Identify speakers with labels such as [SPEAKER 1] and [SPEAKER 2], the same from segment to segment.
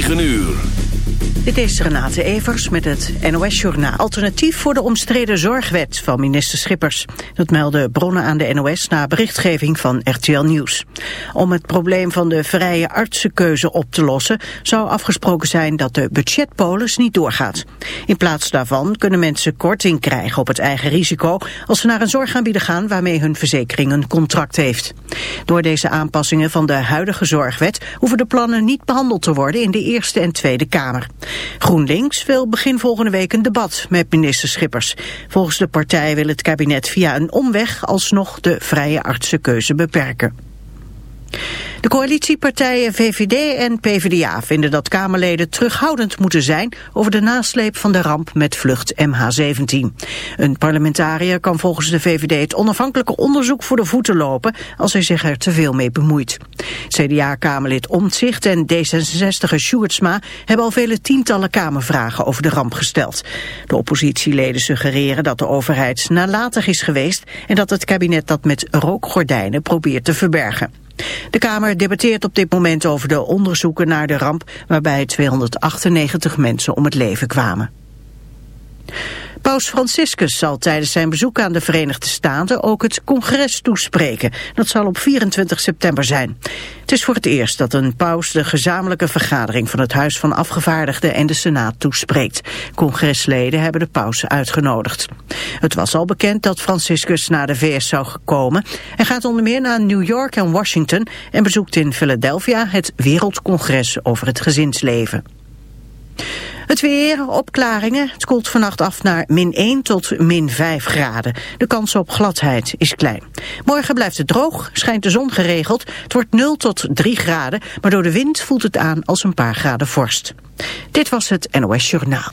[SPEAKER 1] 9 uur.
[SPEAKER 2] Dit is Renate Evers met het NOS Journaal. Alternatief voor de omstreden zorgwet van minister Schippers. Dat melden bronnen aan de NOS na berichtgeving van RTL Nieuws. Om het probleem van de vrije artsenkeuze op te lossen... zou afgesproken zijn dat de budgetpolis niet doorgaat. In plaats daarvan kunnen mensen korting krijgen op het eigen risico... als ze naar een zorgaanbieder gaan waarmee hun verzekering een contract heeft. Door deze aanpassingen van de huidige zorgwet... hoeven de plannen niet behandeld te worden in de Eerste en Tweede Kamer. GroenLinks wil begin volgende week een debat met minister Schippers. Volgens de partij wil het kabinet via een omweg alsnog de vrije artsenkeuze beperken. De coalitiepartijen VVD en PvdA vinden dat Kamerleden terughoudend moeten zijn over de nasleep van de ramp met vlucht MH17. Een parlementariër kan volgens de VVD het onafhankelijke onderzoek voor de voeten lopen als hij zich er te veel mee bemoeit. CDA-Kamerlid Omtzigt en D66er Sjoerdsma hebben al vele tientallen Kamervragen over de ramp gesteld. De oppositieleden suggereren dat de overheid nalatig is geweest en dat het kabinet dat met rookgordijnen probeert te verbergen. De Kamer debatteert op dit moment over de onderzoeken naar de ramp waarbij 298 mensen om het leven kwamen. Paus Franciscus zal tijdens zijn bezoek aan de Verenigde Staten ook het congres toespreken. Dat zal op 24 september zijn. Het is voor het eerst dat een paus de gezamenlijke vergadering van het Huis van Afgevaardigden en de Senaat toespreekt. Congresleden hebben de paus uitgenodigd. Het was al bekend dat Franciscus naar de VS zou komen. Hij gaat onder meer naar New York en Washington en bezoekt in Philadelphia het Wereldcongres over het gezinsleven. Het weer, opklaringen. Het koelt vannacht af naar min 1 tot min 5 graden. De kans op gladheid is klein. Morgen blijft het droog, schijnt de zon geregeld. Het wordt 0 tot 3 graden, maar door de wind voelt het aan als een paar graden vorst. Dit was het NOS Journaal.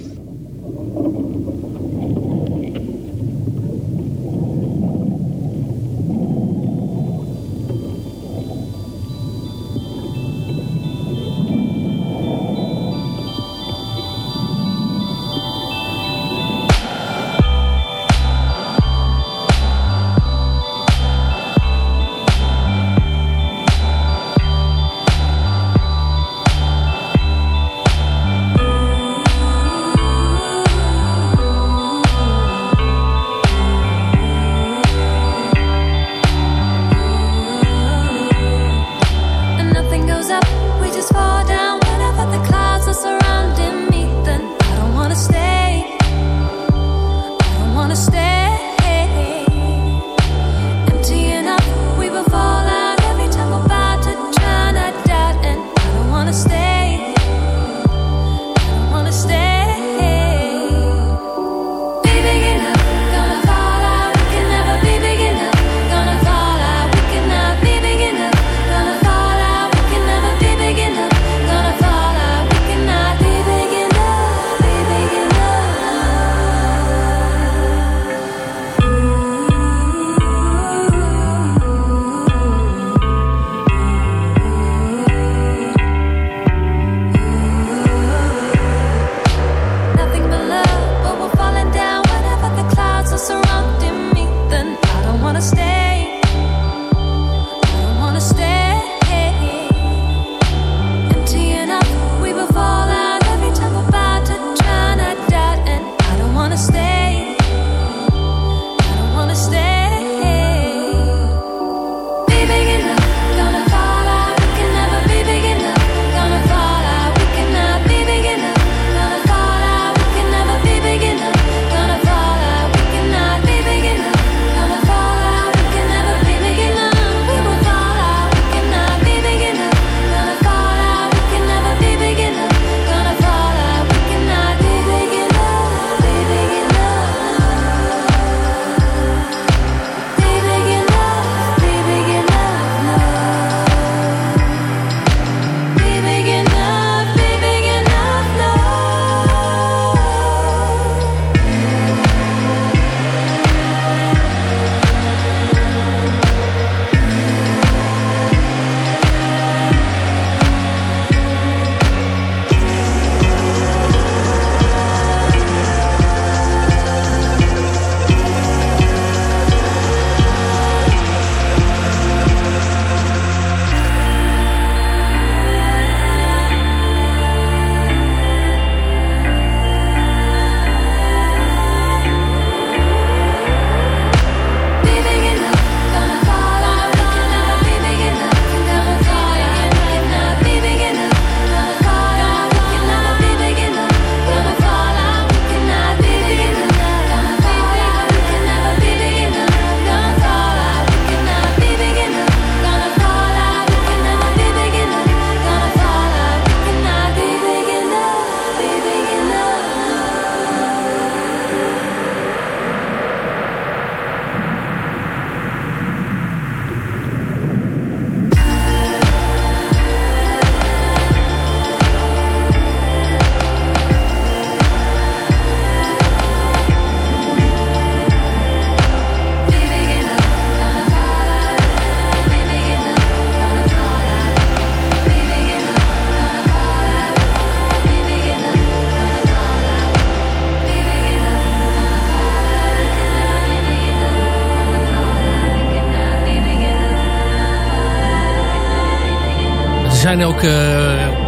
[SPEAKER 3] Zijn ook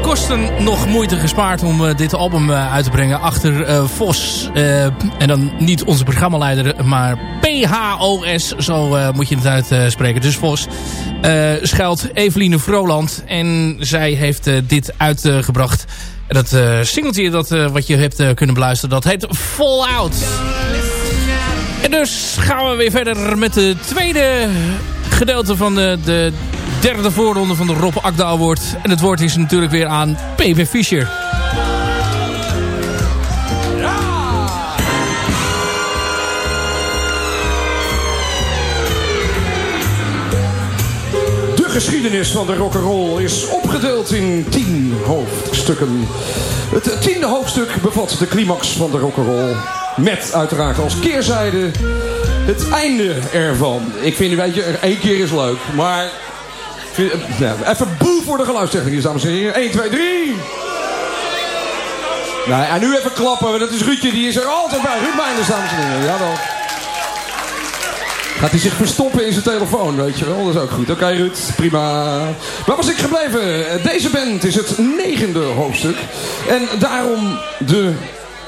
[SPEAKER 3] kosten nog moeite gespaard om dit album uit te brengen. Achter Vos, en dan niet onze programmaleider, maar PHOS, zo moet je het uitspreken. dus Vos schuilt Eveline Vroland en zij heeft dit uitgebracht. Dat uh, singeltje dat, wat je hebt kunnen beluisteren, dat heet Fallout. En dus gaan we weer verder met de tweede gedeelte van de, de derde voorronde van de Rob Akda Award. En het woord is natuurlijk weer aan P.W. Fischer.
[SPEAKER 4] geschiedenis van de rock'n'roll is opgedeeld in tien hoofdstukken. Het tiende hoofdstuk bevat de climax van de rock'n'roll. Met uiteraard als keerzijde het einde ervan. Ik vind, weet je, één keer is leuk. Maar even boe voor de geluidstechniek, dames en heren. 1, 2, 3. Nou, en nu even klappen, dat is Ruudje, die is er altijd bij. Ruud Meijners, dames en heren. Jawel. Gaat hij zich verstoppen in zijn telefoon, weet je wel? Dat is ook goed. Oké, Ruud, prima. Waar was ik gebleven? Deze band is het negende hoofdstuk. En daarom de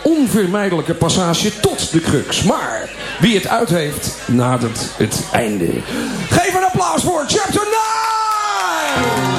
[SPEAKER 4] onvermijdelijke passage tot de crux. Maar wie het uit heeft, nadert het einde. Geef een applaus voor Chapter 9! you.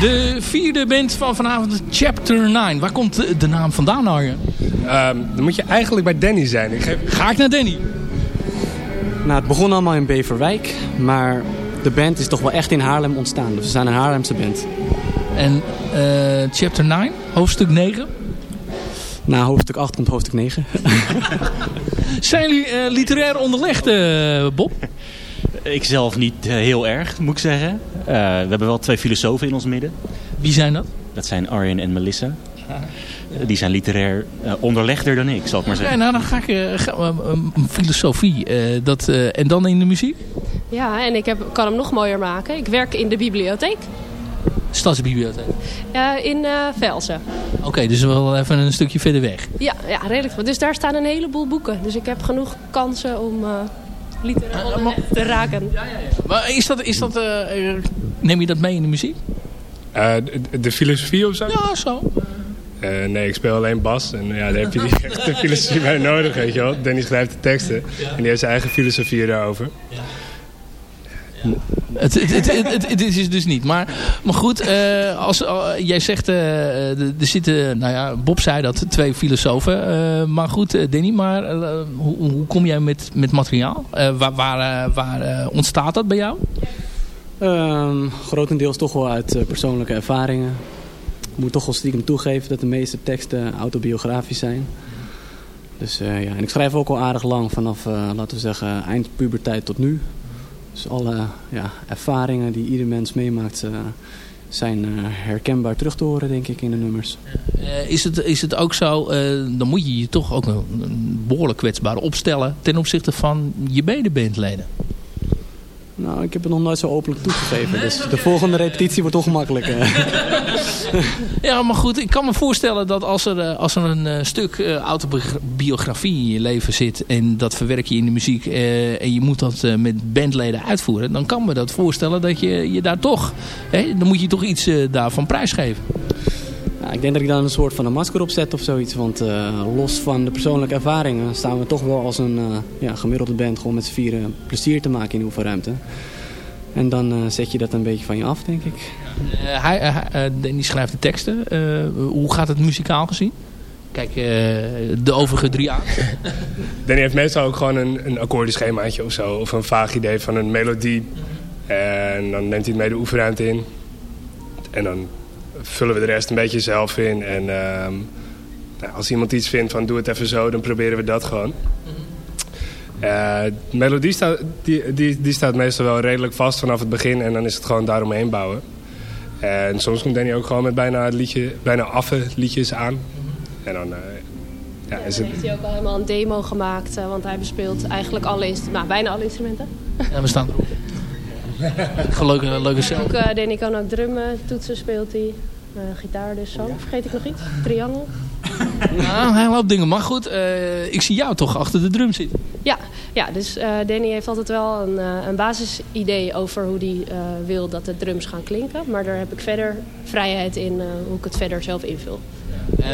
[SPEAKER 3] De vierde band van vanavond, Chapter 9. Waar komt de, naam vandaan, Arjen?
[SPEAKER 5] Um, dan moet je eigenlijk bij Danny zijn. Ik
[SPEAKER 3] Ga ik naar Danny?
[SPEAKER 6] Nou, het begon allemaal in Beverwijk. Maar de band is toch wel echt in Haarlem ontstaan. Dus we zijn een Haarlemse band.
[SPEAKER 3] En uh, chapter 9, hoofdstuk 9?
[SPEAKER 6] Na hoofdstuk 8 komt hoofdstuk 9.
[SPEAKER 3] zijn jullie uh, literair onderlegd, uh, Bob?
[SPEAKER 7] Ik zelf niet heel erg, moet ik zeggen. We hebben wel twee filosofen in ons midden.
[SPEAKER 3] Wie zijn dat?
[SPEAKER 7] Dat zijn Arjen en Melissa. Die zijn literair uh, onderlegder dan ik, zal ik maar zeggen.
[SPEAKER 3] Ja, nou, dan ga ik uh, filosofie. Uh, dat, en dan in de muziek?
[SPEAKER 8] Ja, en ik heb, kan hem nog mooier maken. Ik werk in de bibliotheek.
[SPEAKER 3] Stadsbibliotheek?
[SPEAKER 8] in Velsen.
[SPEAKER 3] Oké, okay, dus wel even een stukje verder weg.
[SPEAKER 8] Ja, ja, redelijk. Dus daar staan een heleboel boeken. Dus ik heb genoeg kansen om literair te raken. Ja, ja, ja.
[SPEAKER 3] Maar is dat, is dat, neem je dat mee in de muziek?
[SPEAKER 5] De, de filosofie of zo?
[SPEAKER 3] Ja, zo.
[SPEAKER 5] Uh, nee, ik speel alleen bas. En ja, daar heb je niet echt de filosofie bij nodig, weet je wel. Danny schrijft de teksten. En die heeft zijn eigen filosofie daarover. Ja.
[SPEAKER 3] Het, het, het, is dus niet. Maar, maar goed, uh, als, uh, jij zegt, uh, er zitten, nou ja, Bob zei dat, twee filosofen. maar goed, Danny, maar hoe, hoe, kom jij met, met materiaal? waar waar, waar ontstaat dat bij jou?
[SPEAKER 6] Ehm, grotendeels toch wel uit persoonlijke ervaringen. Ik moet toch wel stiekem toegeven dat de meeste teksten autobiografisch zijn. Dus ja, en ik schrijf ook al aardig lang vanaf, laten we zeggen, eind puberteit tot nu. Dus alle ja, ervaringen die ieder mens meemaakt uh, zijn herkenbaar terug te horen, denk ik, in de nummers.
[SPEAKER 3] is, het, is het ook zo, dan moet je je toch ook een, een behoorlijk kwetsbaar opstellen ten opzichte van je medebandleden?
[SPEAKER 6] Nou, ik heb het nog nooit zo openlijk toegegeven. Dus de volgende repetitie wordt ongemakkelijk.
[SPEAKER 3] ja, maar goed, ik kan me voorstellen dat als er, eh, als er een uh, stuk autobiografie in je leven zit... en dat verwerk je in de muziek en je moet dat met bandleden uitvoeren... dan kan me dat voorstellen dat je, je daar toch... Hè, dan moet je toch iets daarvan prijsgeven.
[SPEAKER 6] Ja, ik denk dat ik dan een soort van een masker opzet of zoiets. Want los van de persoonlijke ervaringen staan we toch wel als een ja, gemiddelde band... gewoon met z'n vieren plezier te maken in de oefenruimte. En dan uh, zet je dat een beetje van je af, denk ik.
[SPEAKER 3] Uh, hij, uh, die schrijft de teksten. hoe gaat het muzikaal gezien? Kijk, de overige drie aan.
[SPEAKER 5] Danny heeft meestal ook gewoon een, een akkoordenschemaatje of zo. Of een vaag idee van een melodie. En dan neemt hij het mee de oefenruimte in. En dan vullen we de rest een beetje zelf in. En ehm, nou, als iemand iets vindt van doe het even zo, dan proberen we dat gewoon. Uh, de melodie staat, die, die, die staat meestal wel redelijk vast vanaf het begin en dan is het gewoon daaromheen bouwen. En soms komt Danny ook gewoon met bijna, liedje, bijna affe liedjes aan. En dan, uh,
[SPEAKER 8] ja, is het... heeft hij ook al helemaal een demo gemaakt, uh, want hij bespeelt eigenlijk alle nou, bijna alle instrumenten.
[SPEAKER 3] Ja, we staan erop. leuke, leuke cel.
[SPEAKER 8] Ook, Danny kan ook drummen, toetsen speelt hij. gitaar dus zo. Vergeet ik nog iets? Triangel.
[SPEAKER 3] Nou, hij loopt dingen. Maar goed, uh, ik zie jou toch achter de drum zitten.
[SPEAKER 8] Ja, ja dus uh, Danny heeft altijd wel een, uh, een basisidee over hoe hij wil dat de drums gaan klinken. Maar daar heb ik verder vrijheid in hoe ik het verder zelf invul. Uh,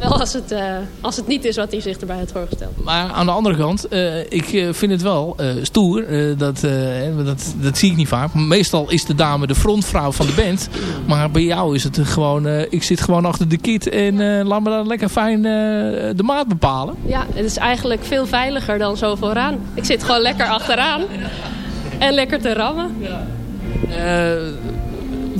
[SPEAKER 8] wel als het, uh, als het niet is wat hij zich erbij had voorgesteld.
[SPEAKER 3] Maar aan de andere kant, uh, ik vind het wel stoer. dat, dat, dat zie ik niet vaak. Meestal is de dame de frontvrouw van de band. Maar bij jou is het gewoon, ik zit gewoon achter de kit en laat me dan lekker fijn de maat bepalen.
[SPEAKER 8] Ja, het is eigenlijk veel veiliger dan zo vooraan. Ik zit gewoon lekker achteraan. En lekker te rammen. Ja.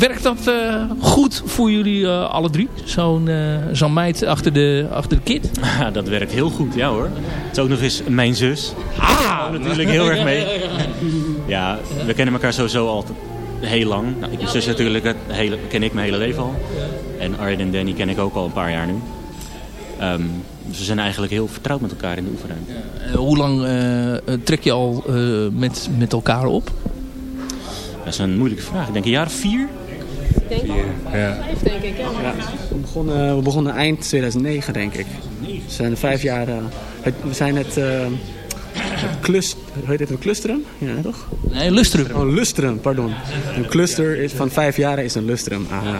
[SPEAKER 3] Werkt dat uh, goed voor jullie uh, alle drie? Zo'n uh, zo meid achter de, achter de kit?
[SPEAKER 7] Ja, dat werkt heel goed, ja hoor. Het is ook nog eens mijn zus. Ah! natuurlijk heel erg mee. Ja, we kennen elkaar sowieso al heel lang. Nou, ik, mijn zus natuurlijk, het hele, ken ik mijn hele leven al. En Arjen en Danny ken ik ook al een paar jaar nu. Um, dus we zijn eigenlijk heel vertrouwd met elkaar in de oefenruimte.
[SPEAKER 3] Hoe lang trek je al met, met elkaar op?
[SPEAKER 7] Dat is een moeilijke vraag. Ik denk een jaar of vier
[SPEAKER 8] denk Vier, ja. Vijf, denk ik. Ja. ja.
[SPEAKER 6] We, begonnen, we begonnen eind 2009, denk ik. We zijn vijf jaar... Uh, het, we zijn het... Uh, het heet het een clusteren? Ja, toch?
[SPEAKER 3] Nee, lustrum.
[SPEAKER 6] Oh, lustrum, pardon. Een cluster is, van vijf jaar is een lustrum. Ah,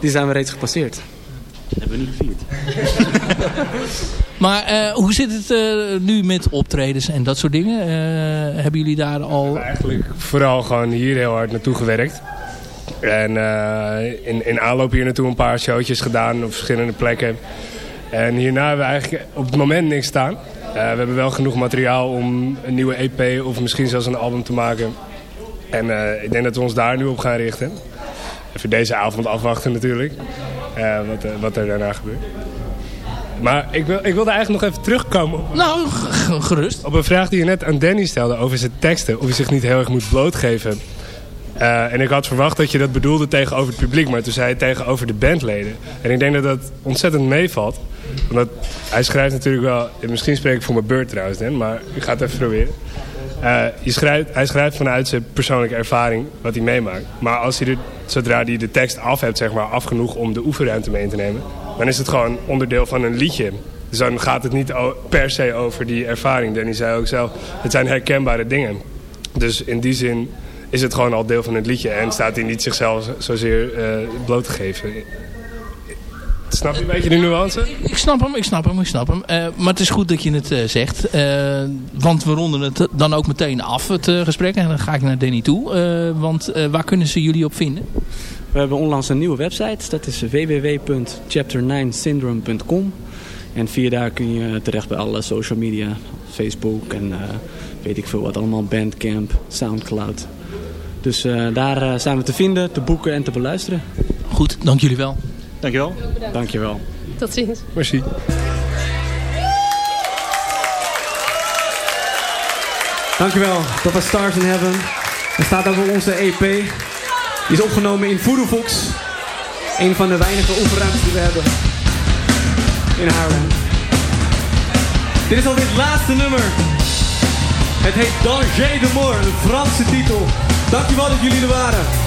[SPEAKER 6] die zijn we reeds gepasseerd.
[SPEAKER 7] Dat hebben we niet gevierd.
[SPEAKER 3] maar uh, hoe zit het uh, nu met optredens en dat soort dingen? Uh, hebben jullie daar al...
[SPEAKER 5] Eigenlijk vooral gewoon hier heel hard naartoe gewerkt. En uh, in, in aanloop hier naartoe een paar showtjes gedaan op verschillende plekken. En hierna hebben we eigenlijk op het moment niks staan. Uh, we hebben wel genoeg materiaal om een nieuwe EP of misschien zelfs een album te maken. En ik denk dat we ons daar nu op gaan richten. Even deze avond afwachten natuurlijk. wat, wat er daarna gebeurt. Maar ik, wil, ik wilde eigenlijk nog even terugkomen.
[SPEAKER 3] Nou, gerust.
[SPEAKER 5] Op een vraag die je net aan Danny stelde over zijn teksten. Of hij zich niet heel erg moet blootgeven. Uh, en ik had verwacht dat je dat bedoelde tegenover het publiek. Maar toen zei je tegenover de bandleden. En ik denk dat dat ontzettend meevalt. Omdat hij schrijft natuurlijk wel... Misschien spreek ik voor mijn beurt trouwens, Dan, maar ik ga het even proberen. Uh, je schrijft, hij schrijft vanuit zijn persoonlijke ervaring wat hij meemaakt. Maar als hij zodra hij de tekst af hebt, zeg maar, af genoeg om de oefenruimte mee te nemen dan is het gewoon onderdeel van een liedje. Dus dan gaat het niet per se over die ervaring. Danny zei ook zelf, het zijn herkenbare dingen. Dus in die zin is het gewoon al deel van het liedje. En staat hij niet zichzelf zozeer uh, bloot te geven. Snap je een beetje de nuance?
[SPEAKER 3] Ik, snap hem, ik snap hem, ik snap hem. Uh, maar het is goed dat je het uh, zegt. Uh, want we ronden het dan ook meteen af, het gesprek. En dan ga ik naar Danny toe. want waar kunnen ze jullie op vinden?
[SPEAKER 6] We hebben onlangs een nieuwe website. Dat is www.chapter9syndrome.com. En via daar kun je terecht bij alle social media. Facebook en uh, weet ik veel wat allemaal. Bandcamp, Soundcloud. Dus uh, daar uh, zijn we te vinden, te boeken en te beluisteren.
[SPEAKER 3] Goed, dank jullie wel.
[SPEAKER 7] Dankjewel.
[SPEAKER 6] Dankjewel.
[SPEAKER 8] Tot ziens.
[SPEAKER 5] Merci.
[SPEAKER 9] Dankjewel. Dat was Stars in Heaven. Er staat ook op onze EP. Die is opgenomen in Voodoo Een van de weinige oefenruimtes die we hebben in Haarlem. Dit is alweer het laatste nummer. Het heet Danger de Mort, een Franse titel. Dankjewel dat jullie er waren.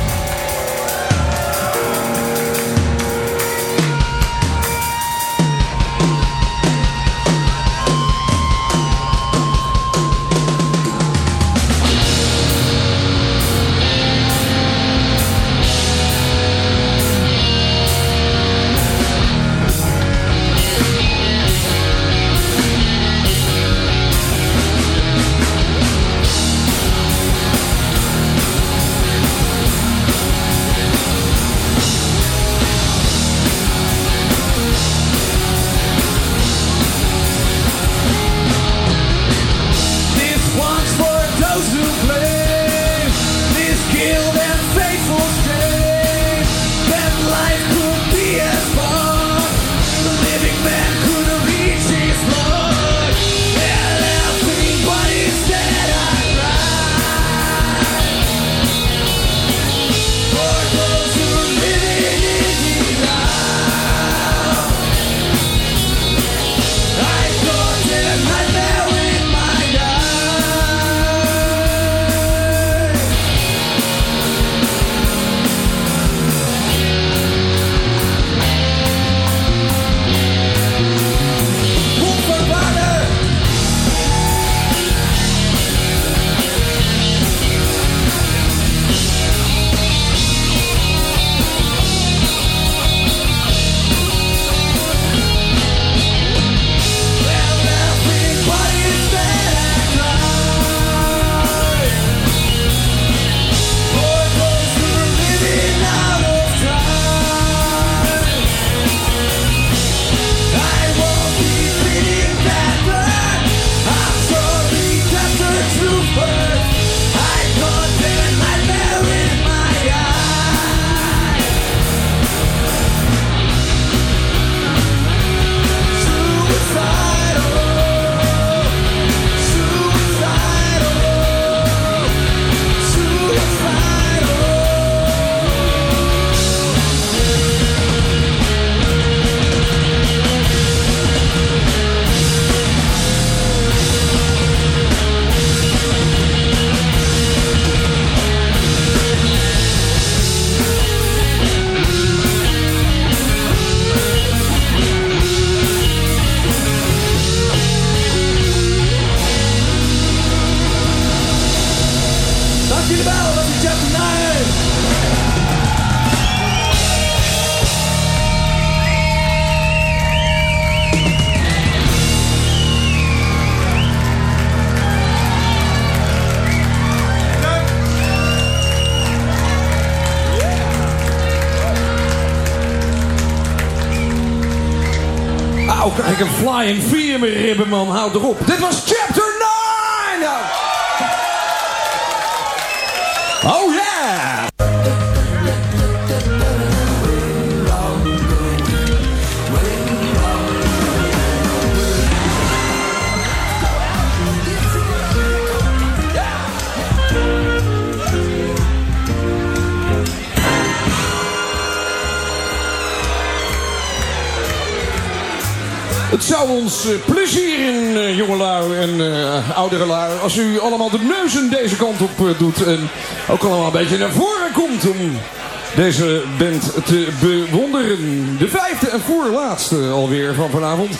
[SPEAKER 4] Flying V mijn ribben, man. Houd erop. Dit was chapter zou ons uh, plezieren, uh, jongelui en uh, ouderelui, als u allemaal de neuzen deze kant op doet en ook allemaal een beetje naar voren komt om deze band te bewonderen. De vijfde en voorlaatste alweer van vanavond.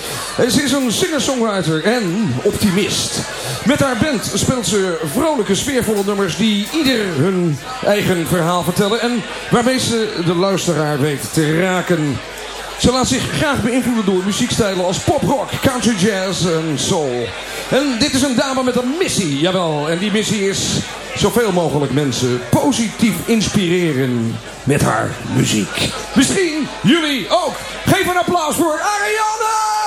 [SPEAKER 4] Ze is een singer-songwriter en optimist. Met haar band speelt ze vrolijke, sfeervolle nummers die ieder hun eigen verhaal vertellen en waarmee ze de luisteraar weet te raken. Ze laat zich graag beïnvloeden door muziekstijlen als poprock, country jazz en soul. En dit is een dame met een missie, jawel. En die missie is zoveel mogelijk mensen positief inspireren met haar muziek. Misschien jullie ook. Geef een applaus voor Ariane!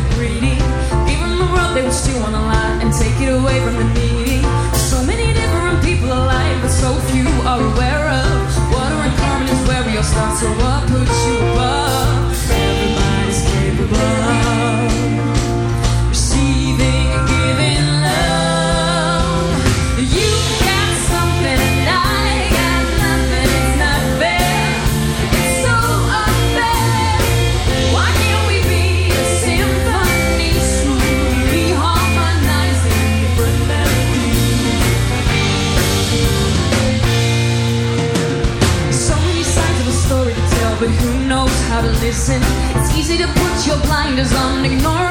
[SPEAKER 10] The greedy. Them the world, they will still want to lie and take it away from the needy. So many different people alive, but so few are aware of. Water and carbon is where we all start, so what puts you above? Everybody's capable listen? It's easy to put your blinders on, ignoring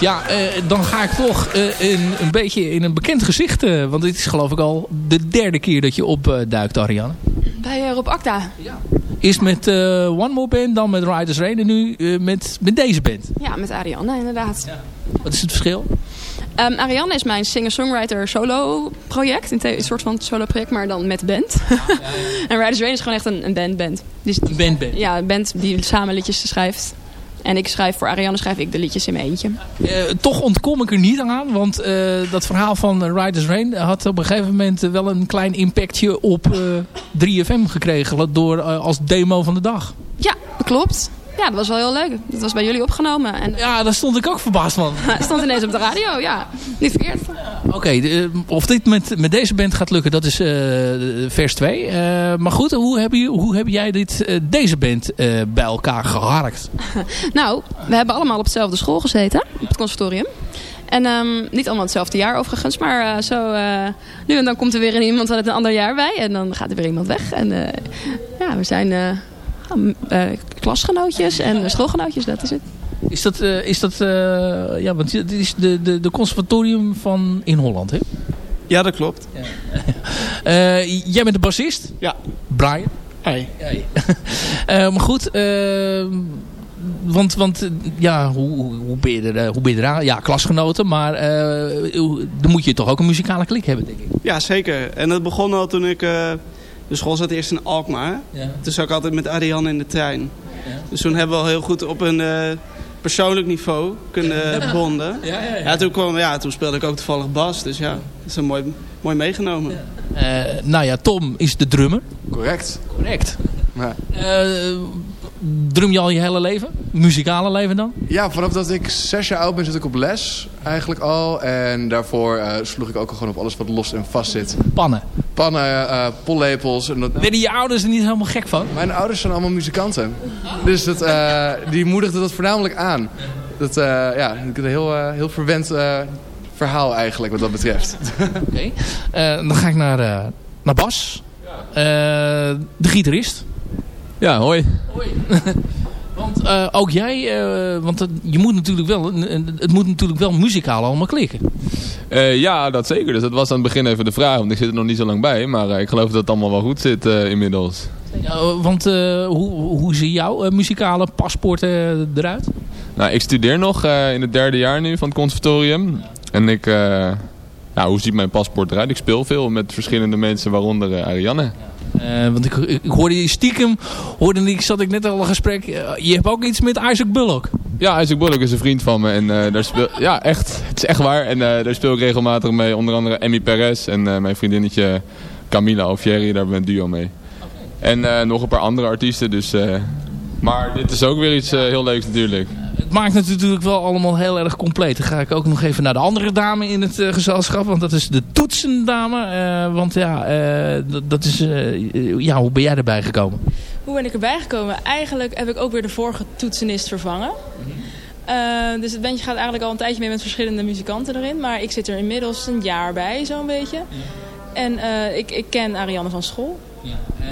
[SPEAKER 3] Ja, eh, dan ga ik toch eh, in, een beetje in een bekend gezicht. eh, want dit is geloof ik al de derde keer dat je opduikt, Ariane.
[SPEAKER 11] Bij Rob Acta.
[SPEAKER 3] Eerst met eh, One More Band, dan met Riders Rain en nu eh, met, met deze band.
[SPEAKER 11] Ja, met Ariane inderdaad.
[SPEAKER 3] Wat is het verschil?
[SPEAKER 11] Ehm, Ariane is mijn singer-songwriter solo project. Een, soort van solo project, maar dan met band. en Riders Rain is gewoon echt een, een band-band. Dus,
[SPEAKER 3] Een band-band.
[SPEAKER 11] Ja, een band die samen liedjes schrijft. En ik schrijf voor Ariane schrijf ik de liedjes in mijn eentje.
[SPEAKER 3] Eh, toch ontkom ik er niet aan, want eh, dat verhaal van Riders Rain had op een gegeven moment eh, wel een klein impactje op eh, 3FM gekregen door, als demo van de dag.
[SPEAKER 11] Ja, klopt. Ja, dat was wel heel leuk. Dat was bij jullie opgenomen. En
[SPEAKER 3] Ja, daar stond ik ook verbaasd van.
[SPEAKER 11] stond ineens op de radio, ja. Niet verkeerd.
[SPEAKER 3] Oké, de- of dit met, met deze band gaat lukken, dat is eh, vers 2. maar goed, hoe heb, je, hoe heb jij dit, eh, deze band eh, bij elkaar geharkt?
[SPEAKER 11] Nou, we hebben allemaal op hetzelfde school gezeten. Op het conservatorium. En ehm, niet allemaal hetzelfde jaar overigens. Maar eh, zo eh, nu en dan komt er weer iemand van het een ander jaar bij. En dan gaat er weer iemand weg. En eh, ja, we zijn eh, ja, eh, klasgenootjes en schoolgenootjes. Dat is het.
[SPEAKER 3] Is dat, eh, is dat eh, ja, want dit is de, de, de conservatorium van in Holland, hè?
[SPEAKER 12] Ja, dat klopt.
[SPEAKER 3] Eh, jij bent de bassist?
[SPEAKER 12] Ja.
[SPEAKER 3] Brian? Eh, maar goed, want, want ja, hoe, hoe, ben je er, hoe ben je eraan? Ja, klasgenoten, maar eh, dan moet je toch ook een muzikale klik hebben, denk ik.
[SPEAKER 12] Ja, zeker. En dat begon al toen ik... de school zat eerst in Alkmaar.
[SPEAKER 3] Ja.
[SPEAKER 12] Toen zat ik altijd met Ariane in de trein. Dus toen hebben we al heel goed op een eh, persoonlijk niveau kunnen bonden.
[SPEAKER 3] Ja, ja, ja.
[SPEAKER 12] toen, kwam, ja, toen speelde ik ook toevallig bas. Dus ja, dat is een mooi, mooi meegenomen.
[SPEAKER 3] Eh, nou ja, Tom is de drummer.
[SPEAKER 13] Correct.
[SPEAKER 3] Correct.
[SPEAKER 13] Ja.
[SPEAKER 3] Drum je al je hele leven? Muzikale leven dan?
[SPEAKER 13] Ja, vanaf dat ik zes jaar oud ben zit ik op les eigenlijk al. En daarvoor eh, sloeg ik ook al gewoon op alles wat los en vast zit.
[SPEAKER 3] Pannen?
[SPEAKER 13] Pannen, eh pollepels. En dat...
[SPEAKER 3] Werden je ouders er niet helemaal gek van?
[SPEAKER 13] Mijn ouders zijn allemaal muzikanten. Dus dat, eh, die moedigden dat voornamelijk aan. Dat, ja, ik heel, heel verwend verhaal eigenlijk wat dat betreft.
[SPEAKER 3] Oké. Dan ga ik naar, naar Bas. De gitarist.
[SPEAKER 14] Ja, hoi.
[SPEAKER 3] Want eh, ook jij, eh, want het, je moet natuurlijk wel, het moet natuurlijk wel muzikaal allemaal klikken.
[SPEAKER 14] Eh, ja, dat zeker. Dus dat was aan het begin even de vraag. Want ik zit er nog niet zo lang bij. Maar ik geloof dat het allemaal wel goed zit inmiddels.
[SPEAKER 3] Ja, want hoe, hoe zien jouw muzikale paspoorten eruit?
[SPEAKER 14] Nou, ik studeer nog in het derde jaar nu van het conservatorium. En ik... nou, hoe ziet mijn paspoort eruit? Ik speel veel met verschillende mensen, waaronder Ariane.
[SPEAKER 3] Eh, want ik, ik hoorde je stiekem, hoorde ik, zat ik net al een gesprek. eh, je hebt ook iets met Isaac Bullock.
[SPEAKER 14] Ja, Isaac Bullock is een vriend van me. En eh, daar speel... Ja, echt. Het is echt waar. En daar speel ik regelmatig mee. Onder andere Emmy Perez en mijn vriendinnetje Camila Alfieri. Daar we een duo mee. En nog een paar andere artiesten. Dus, maar dit is ook weer iets heel leuks natuurlijk.
[SPEAKER 3] Maakt het natuurlijk wel allemaal heel erg compleet. Dan ga ik ook nog even naar de andere dame in het eh, gezelschap. Want dat is de toetsendame. Eh, want ja, eh, dat, is, ja, hoe ben jij erbij gekomen?
[SPEAKER 15] Hoe ben ik erbij gekomen? Eigenlijk heb ik ook weer de vorige toetsenist vervangen. Eh, dus het bandje gaat eigenlijk al een tijdje mee met verschillende muzikanten erin. Maar ik zit er inmiddels een jaar bij, zo'n beetje. En eh, ik, ik ken Ariane van school.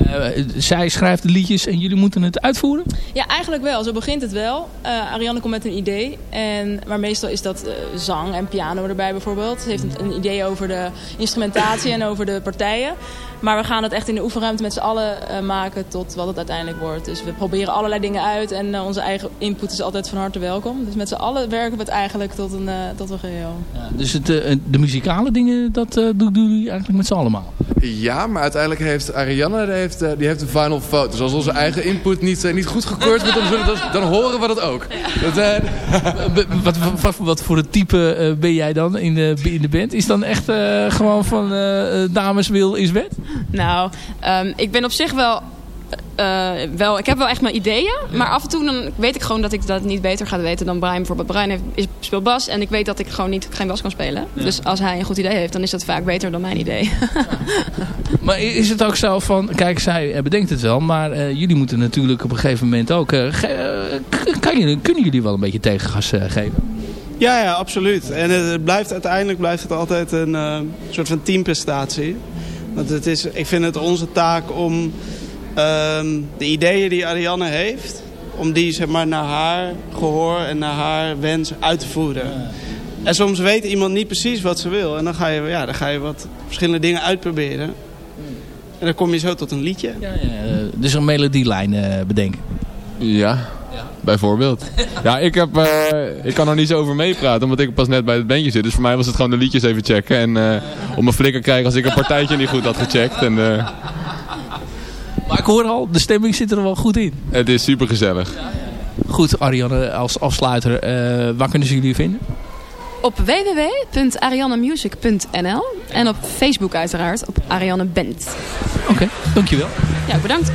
[SPEAKER 3] Eh, zij schrijft de liedjes en jullie moeten het uitvoeren?
[SPEAKER 15] Ja, eigenlijk wel. Zo begint het wel. Eh, Ariane komt met een idee. En, maar meestal is dat eh, zang en piano erbij bijvoorbeeld. Ze heeft een, een idee over de instrumentatie en over de partijen. Maar we gaan het echt in de oefenruimte met z'n allen maken tot wat het uiteindelijk wordt. Dus we proberen allerlei dingen uit. En onze eigen input is altijd van harte welkom. Dus met z'n allen werken we het eigenlijk tot een, tot een geheel.
[SPEAKER 3] Dus het, de muzikale dingen, dat eh, doen doen jullie eigenlijk met z'n allemaal?
[SPEAKER 13] Ja, maar uiteindelijk heeft Ariane die heeft, eh, die heeft een final vote. Dus als onze eigen input niet, eh, niet goedgekeurd wordt, dan, dan horen we dat ook. Dat, eh,
[SPEAKER 3] wat, wat, wat, voor een type eh, ben jij dan in de, in de band? Is dan echt eh, gewoon van eh, eh, dames wil is wet?
[SPEAKER 11] Nou, ehm, ik ben op zich wel, eh, wel... Ik heb wel echt mijn ideeën. Maar af en toe dan weet ik gewoon dat ik dat niet beter ga weten dan Brian. Bijvoorbeeld Brian heeft, is, speelt bas. En ik weet dat ik gewoon niet, geen bas kan spelen.
[SPEAKER 3] Ja.
[SPEAKER 11] Dus als hij een goed idee heeft, dan is dat vaak beter dan mijn idee.
[SPEAKER 3] Maar is het ook zo van, kijk, zij eh, bedenkt het wel, maar eh, jullie moeten natuurlijk op een gegeven moment ook, kan je, kunnen jullie wel een beetje tegengas geven?
[SPEAKER 12] Ja, ja, absoluut. En het blijft, uiteindelijk blijft het altijd een eh, soort van teamprestatie. Want het is, ik vind het onze taak om ehm, de ideeën die Ariane heeft... om die zeg maar, naar haar gehoor en naar haar wens uit te voeren. En soms weet iemand niet precies wat ze wil. En dan ga je, ja, dan ga je wat verschillende dingen uitproberen. En dan kom je zo tot een liedje.
[SPEAKER 3] Eh, dus een melodielijn eh, bedenken.
[SPEAKER 14] Ja, bijvoorbeeld. Ja, ik, heb, eh, ik kan er niet zo over meepraten, omdat ik pas net bij het bandje zit. Dus voor mij was het gewoon de liedjes even checken. En eh om een flikker krijgen als ik een partijtje niet goed had gecheckt. En, eh,
[SPEAKER 3] Maar ik hoor al, de stemming zit er wel goed in.
[SPEAKER 14] het is super gezellig.
[SPEAKER 3] Goed, Ariane, als afsluiter, eh, waar kunnen ze jullie vinden?
[SPEAKER 11] op www.ariannemusic.nl En op Facebook uiteraard, op Ariane Band.
[SPEAKER 3] Oké, dankjewel.
[SPEAKER 11] Ja, bedankt.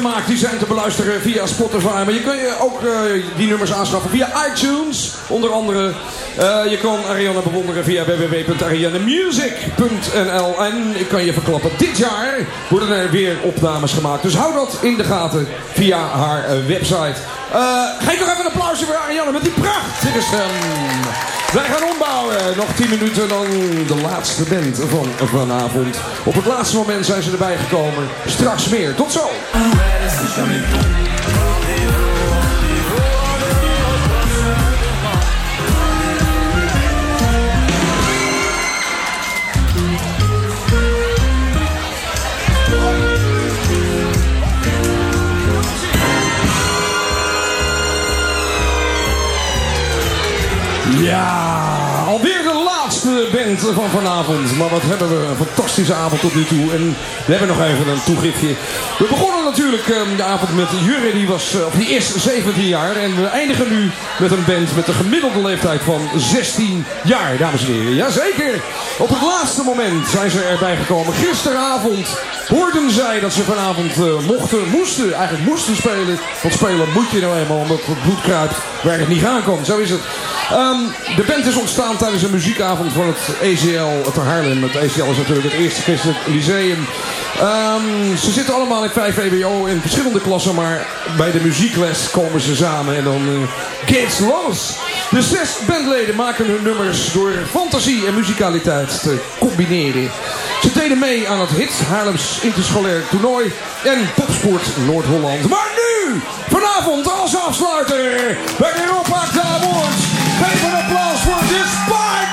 [SPEAKER 4] Gemaakt die zijn te beluisteren via Spotify. Maar je kunt je ook eh, die nummers aanschaffen via iTunes. Onder andere. Eh, je kan Ariane bewonderen via www.arianemusic.nl. En ik kan je verklappen, dit jaar worden er weer opnames gemaakt. Dus hou dat in de gaten via haar eh, website. Eh, geef nog even een applausje voor Ariane met die prachtige stem. Wij gaan ombouwen. Nog 10 minuten dan de laatste band van vanavond. Op het laatste moment zijn ze erbij gekomen. Straks meer. Tot zo. Ja, laatste band van vanavond. Maar wat hebben we een fantastische avond tot nu toe. En we hebben nog even een toegiftje. We begonnen natuurlijk eh, de avond met Jurre, die, was, eh, die is 17 jaar. En we eindigen nu met een band met een gemiddelde leeftijd van 16 jaar, dames en heren. Jazeker, op het laatste moment zijn ze erbij gekomen. Gisteravond hoorden zij dat ze vanavond eh, mochten, moesten, eigenlijk moesten spelen. Want spelen moet je nou eenmaal, omdat het bloed kruipt waar niet kan. Zo is het. Ehm, de band is ontstaan tijdens een muziekavond van het ECL te Haarlem. Het ECL is natuurlijk het eerste christelijk lyceum. Ehm, ze zitten allemaal in 5 VWO in verschillende klassen, maar bij de muziekles komen ze samen en dan uh, geht's los. De zes bandleden maken hun nummers door fantasie en muzikaliteit te combineren. Ze deden mee aan het hit Haarlems Interscholair Toernooi en Popsport Noord-Holland. Maar nu, vanavond als afsluiter bij de Europa Awards. Geef een applaus voor Despite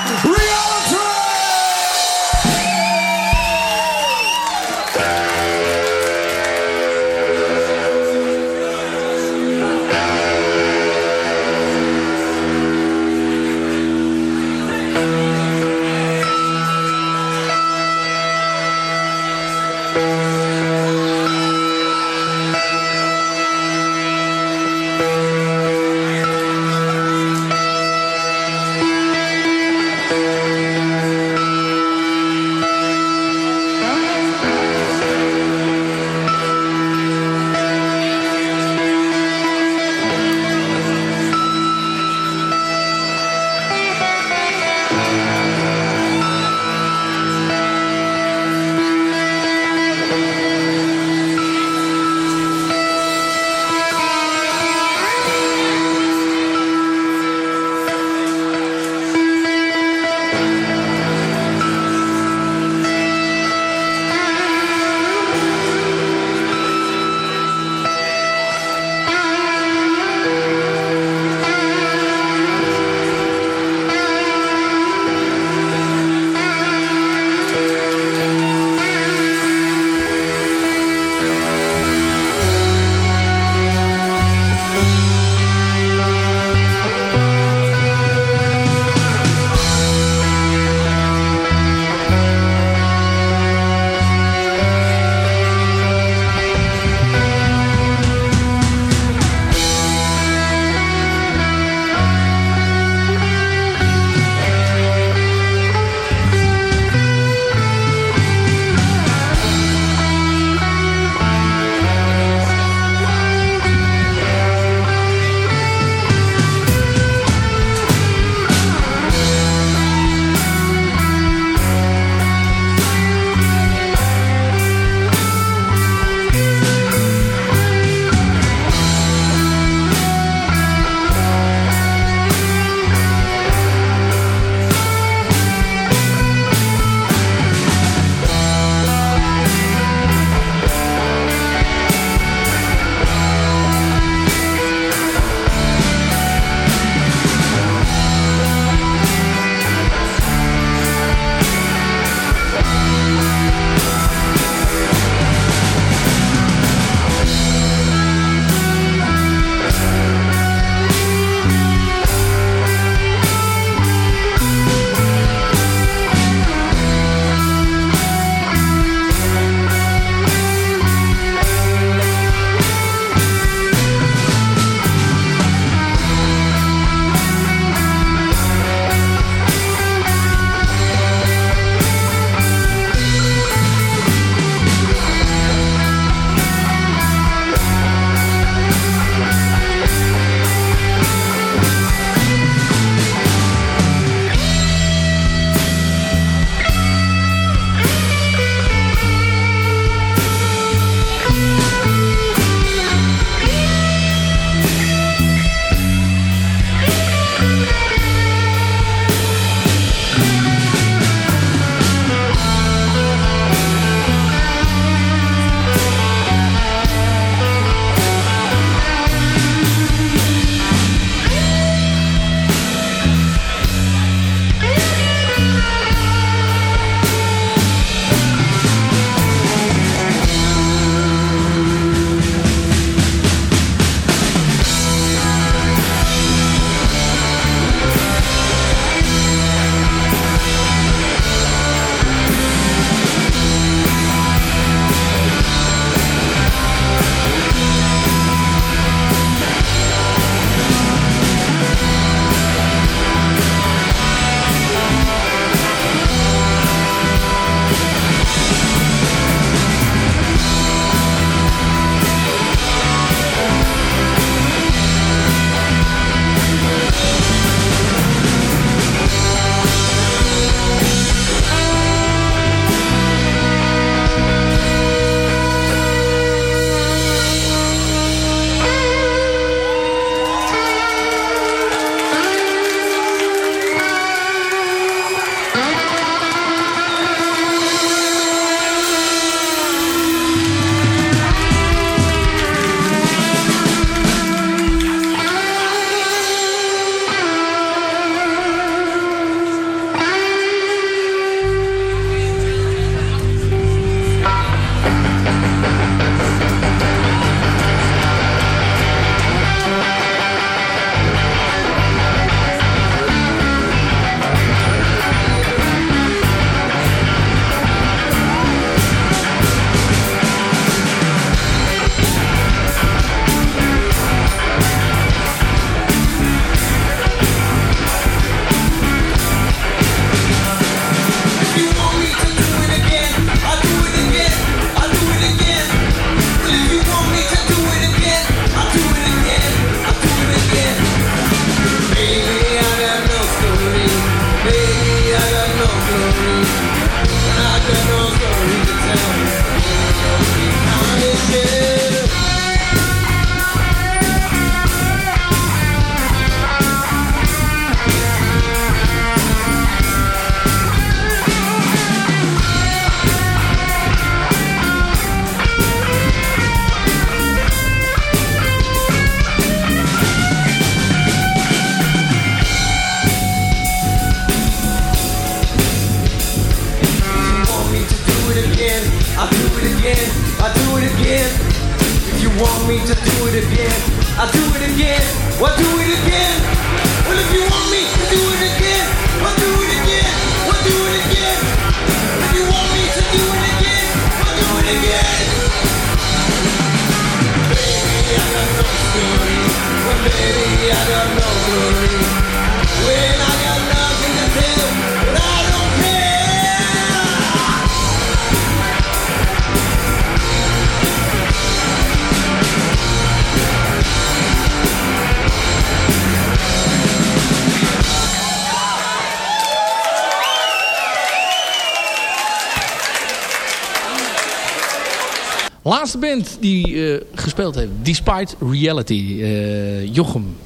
[SPEAKER 3] Laatste band die eh, gespeeld heeft. Despite Reality. eh, Jochem.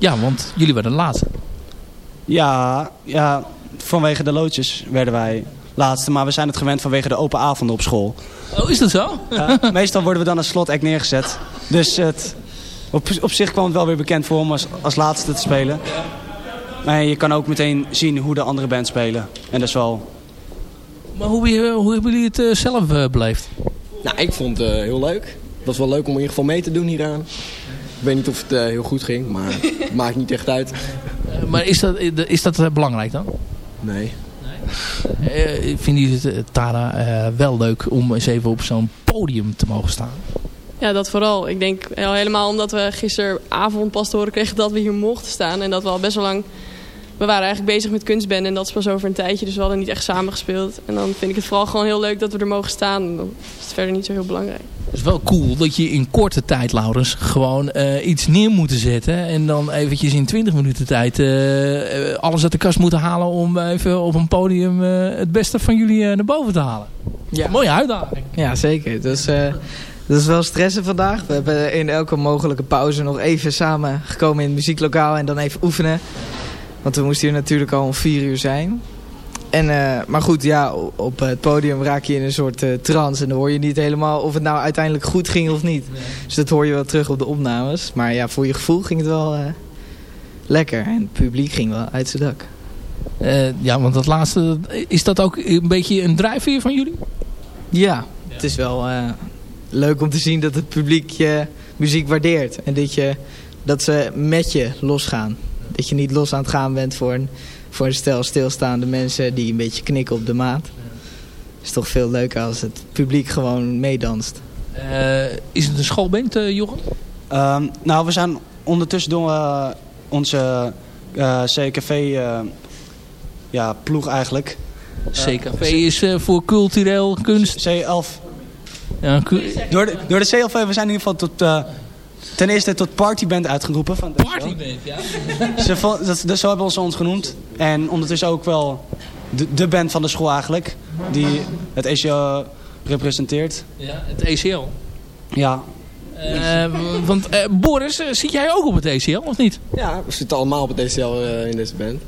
[SPEAKER 3] Ja, want jullie waren de laatste.
[SPEAKER 16] Ja, ja, vanwege de loodjes werden wij laatste. Maar we zijn het gewend vanwege de open avonden op school.
[SPEAKER 3] Oh, is dat zo?
[SPEAKER 16] Ja, meestal worden we dan als slotact neergezet. Dus het, op, op zich kwam het wel weer bekend voor om als, als laatste te spelen. Maar je kan ook meteen zien hoe de andere bands spelen. En dat is wel...
[SPEAKER 3] Maar hoe, eh, hoe hebben jullie het eh, zelf eh, beleefd?
[SPEAKER 17] Nou, ik vond het heel leuk. Het was wel leuk om in ieder geval mee te doen hieraan. Ik weet niet of het eh, heel goed ging, maar het maakt niet echt uit.
[SPEAKER 3] Eh, maar is dat, is dat eh, belangrijk dan?
[SPEAKER 17] Nee.
[SPEAKER 3] Eh, vinden jullie het, eh, Tara, eh, wel leuk om eens even op zo'n podium te mogen staan?
[SPEAKER 18] Ja, dat vooral. Ik denk al helemaal omdat we gisteravond pas te horen kregen dat we hier mochten staan. En dat we al best wel lang... We waren eigenlijk bezig met kunstband en dat is pas over een tijdje. Dus we hadden niet echt samen gespeeld. En dan vind ik het vooral gewoon heel leuk dat we er mogen staan. En dan is het verder niet zo heel belangrijk.
[SPEAKER 3] Het is wel cool dat je in korte tijd, Laurens, gewoon eh, iets neer moet zetten. En dan eventjes in 20 minuten tijd eh, eh, alles uit de kast moeten halen om even op een podium het beste van jullie naar boven te halen.
[SPEAKER 19] Ja.
[SPEAKER 3] Mooie uitdaging.
[SPEAKER 19] Ja, zeker. Dus, dat is wel stressen vandaag. We hebben in elke mogelijke pauze nog even samen gekomen in het muzieklokaal en dan even oefenen. Want we moesten hier natuurlijk al om vier uur zijn. En, eh, maar goed, ja, op het podium raak je in een soort eh, trance. En dan hoor je niet helemaal of het nou uiteindelijk goed ging of niet. Dus dat hoor je wel terug op de opnames. Maar ja, voor je gevoel ging het wel eh, lekker. En het publiek ging wel uit zijn dak.
[SPEAKER 3] Ja, want dat laatste, is dat ook een beetje een drijfveer van jullie?
[SPEAKER 19] Ja, het is wel leuk om te zien dat het publiek je muziek waardeert. En dat, je, dat ze met je losgaan. Dat je niet los aan het gaan bent voor een, voor een stel stilstaande mensen die een beetje knikken op de maat. Het is toch veel leuker als het publiek gewoon meedanst.
[SPEAKER 3] Eh, is het een schoolband, eh Jochem?
[SPEAKER 16] Ehm, nou, we zijn ondertussen door eh, onze eh, CKV eh, ja, ploeg eigenlijk.
[SPEAKER 3] CKV is eh, voor cultureel kunst.
[SPEAKER 16] C11.
[SPEAKER 3] Ja,
[SPEAKER 16] Door de, door de CLV, we zijn in ieder geval tot, eh, ten eerste tot partyband uitgeroepen. Van.
[SPEAKER 3] Partyband, ja.
[SPEAKER 16] Ze, dat, dat, zo hebben ze ons genoemd. En ondertussen ook wel de, de band van de school eigenlijk. Die het ECO representeert.
[SPEAKER 3] Ja, het ECL.
[SPEAKER 16] Ja.
[SPEAKER 3] Eh, want eh, Boris, eh, zit jij ook op het ECL of niet?
[SPEAKER 17] Ja, we zitten allemaal op het DCL eh, in deze band.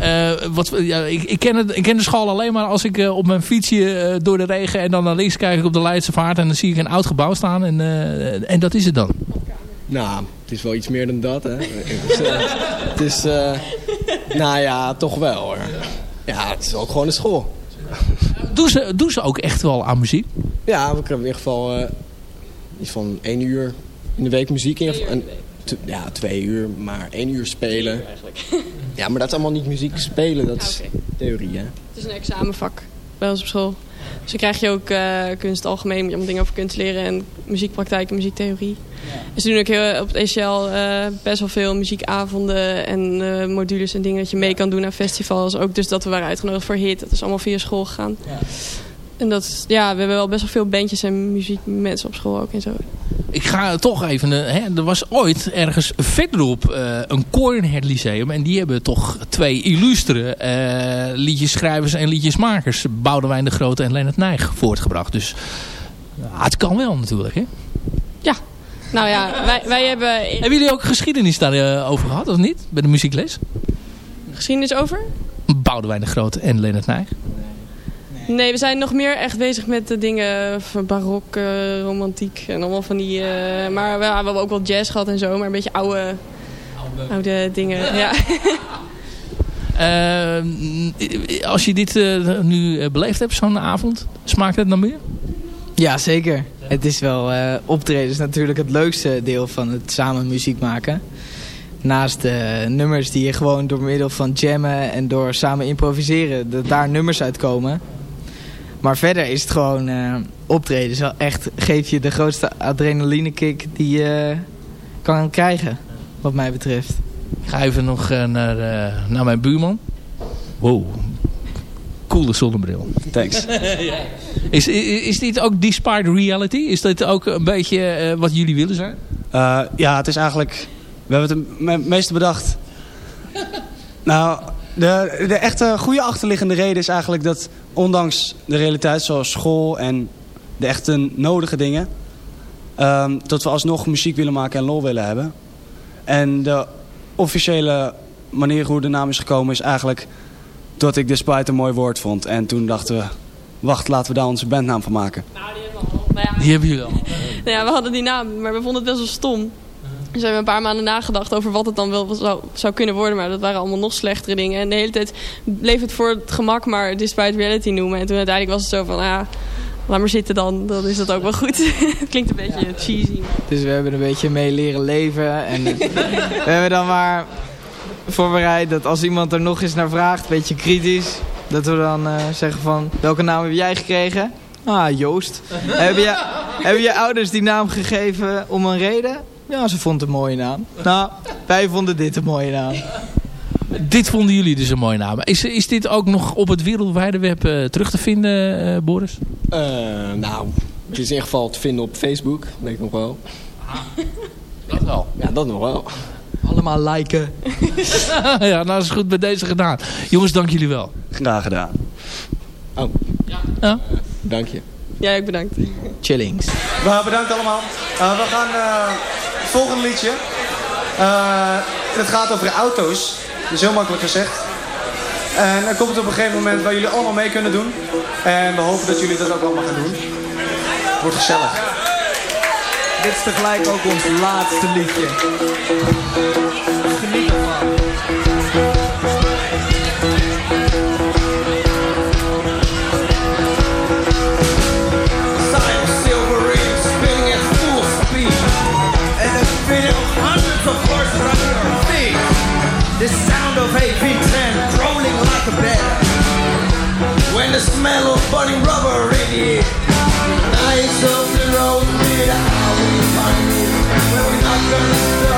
[SPEAKER 3] Eh, wat, ja, ik, ik, ken het, ik ken de school alleen maar als ik eh, op mijn fietsje eh, door de regen en dan naar links kijk ik op de Leidse Vaart en dan zie ik een oud gebouw staan en, eh, en dat is het dan.
[SPEAKER 17] Nou, het is wel iets meer dan dat, hè. Het is, het is nou ja, toch wel, hoor. Ja, het is ook gewoon een school.
[SPEAKER 3] Doen ze, doen ze ook echt wel aan muziek?
[SPEAKER 17] Ja, we hebben in ieder geval eh, iets van één uur in de week muziek. In ja, twee uur, maar één uur spelen. Ja, maar dat is allemaal niet muziek spelen, dat is theorie, hè.
[SPEAKER 18] Het is een examenvak bij ons op school. Dus dan krijg je ook eh kunst algemeen om dingen over kunst leren en muziekpraktijk en muziektheorie. Dus ze doen ook heel, op het ECL eh, best wel veel muziekavonden en eh, modules en dingen dat je mee kan doen aan festivals. Ook dus dat we waren uitgenodigd voor HIT. Dat is allemaal via school gegaan. En dat, is- ja, we hebben wel best wel veel bandjes en muziekmensen op school ook en zo.
[SPEAKER 3] Ik ga toch even... eh, hè, er was ooit ergens verderop eh een koor in het lyceum. En die hebben toch twee illustere eh, liedjeschrijvers en liedjesmakers. Boudewijn de Grote en Lennart Nijg voortgebracht. Dus ja, het kan wel natuurlijk. Hè?
[SPEAKER 18] Nou ja, wij, wij hebben...
[SPEAKER 3] Hebben jullie ook geschiedenis daarover gehad of niet? Bij de muziekles?
[SPEAKER 18] Geschiedenis over?
[SPEAKER 3] Boudewijn de Grote en Lennart Nijg.
[SPEAKER 18] Nee, we zijn nog meer echt bezig met de dingen van barok, eh, romantiek en allemaal van die... eh, maar we, we hebben ook wel jazz gehad en zo, maar een beetje oude, oude dingen. Ja.
[SPEAKER 3] Eh, als je dit eh, nu eh, beleefd hebt, zo'n avond, smaakt het dan meer?
[SPEAKER 19] Ja, zeker. Het is wel, eh optreden is natuurlijk het leukste deel van het samen muziek maken. Naast de nummers die je gewoon door middel van jammen en door samen improviseren, dat daar nummers uitkomen. Maar verder is het gewoon eh, optreden. Is wel echt, geef je de grootste adrenaline kick die je kan krijgen, wat mij betreft.
[SPEAKER 3] Ik ga even nog eh, naar, eh, naar mijn buurman. Wow. Coole zonnebril.
[SPEAKER 16] Thanks.
[SPEAKER 3] ja. is, is, is dit ook Despite Reality? Is dit ook een beetje wat jullie willen zijn?
[SPEAKER 16] Eh, ja, het is eigenlijk... We hebben het het me- meeste bedacht. nou, de, de echte goede achterliggende reden is eigenlijk dat... ondanks de realiteit zoals school en de echte nodige dingen... ehm, dat we alsnog muziek willen maken en lol willen hebben. En de officiële manier hoe de naam is gekomen is eigenlijk... dat ik Despite een mooi woord vond. En toen dachten we... wacht, laten we daar onze bandnaam van maken.
[SPEAKER 3] Die hebben jullie al.
[SPEAKER 18] Nou ja, we hadden die naam, maar we vonden het best wel stom. Dus we hebben een paar maanden nagedacht over wat het dan wel zou, zou kunnen worden. Maar dat waren allemaal nog slechtere dingen. En de hele tijd bleef het voor het gemak maar Despite Reality noemen. En toen uiteindelijk was het zo van, ja, laat maar zitten dan. Dan is dat ook wel goed. het klinkt een beetje cheesy.
[SPEAKER 19] Dus we hebben een beetje mee leren leven. En we hebben dan maar voorbereid dat als iemand er nog eens naar vraagt, een beetje kritisch. Dat we dan eh, zeggen van, welke naam heb jij gekregen? Ah, Joost. hebben, je, hebben je ouders die naam gegeven om een reden? Ja, ze vond het een mooie naam. Nou, wij vonden dit een mooie naam.
[SPEAKER 3] Dit vonden jullie dus een mooie naam. Is, is dit ook nog op het wereldwijde web eh, terug te vinden, eh, Boris?
[SPEAKER 17] Eh, nou, het is in ieder geval te vinden op Facebook, denk ik nog wel.
[SPEAKER 3] Dat wel.
[SPEAKER 17] Ja, dat nog wel.
[SPEAKER 19] Allemaal liken.
[SPEAKER 3] ja, nou is goed bij deze gedaan. Jongens, dank jullie wel.
[SPEAKER 16] Graag gedaan.
[SPEAKER 17] Oh.
[SPEAKER 3] Ja.
[SPEAKER 17] Dank je.
[SPEAKER 18] Jij ook bedankt.
[SPEAKER 19] Chillings.
[SPEAKER 20] Nou, bedankt allemaal. Eh, we gaan eh, het volgende liedje. Eh, het gaat over auto's. Dat is heel makkelijk gezegd. En dan komt het op een gegeven moment waar jullie allemaal mee kunnen doen. En we hopen dat jullie dat ook allemaal gaan doen. Wordt gezellig.
[SPEAKER 19] Dit is tegelijk ook ons laatste liedje. Geniet ervan.
[SPEAKER 9] Hundreds of horses under our feet. The sound of AP-10 rolling like a bell. When the smell of burning rubber in the air. Nights of the road with how we find it. We're not gonna stop.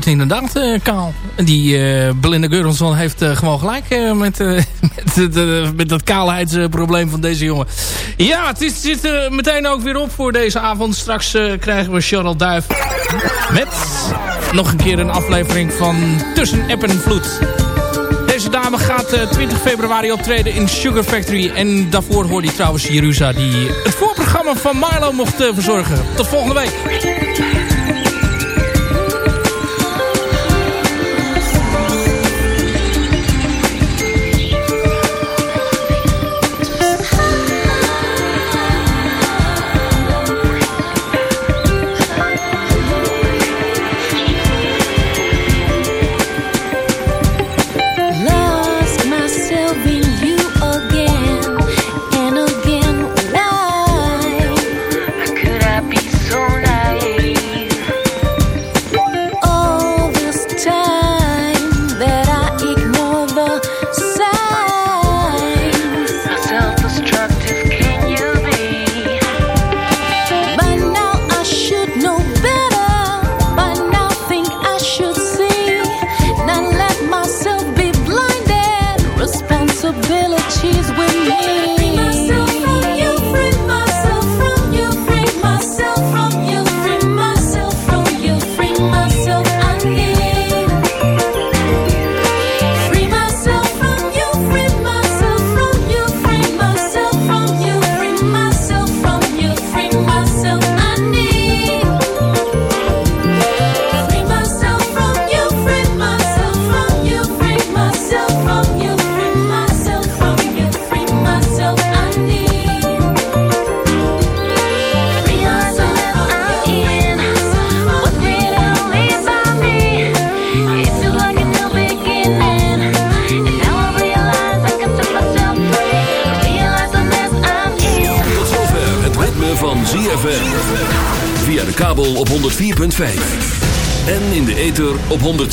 [SPEAKER 3] wordt inderdaad uh, eh, kaal. Die uh, Belinda heeft eh, gewoon gelijk met, met, met, dat kaalheidsprobleem van deze jongen. Ja, het is, zit er meteen ook weer op voor deze avond. Straks krijgen we Cheryl Duif met nog een keer een aflevering van Tussen App en Vloed. Deze dame gaat 20 februari optreden in Sugar Factory. En daarvoor hoorde je trouwens Jerusa die het voorprogramma van Marlo mocht verzorgen. Tot volgende week.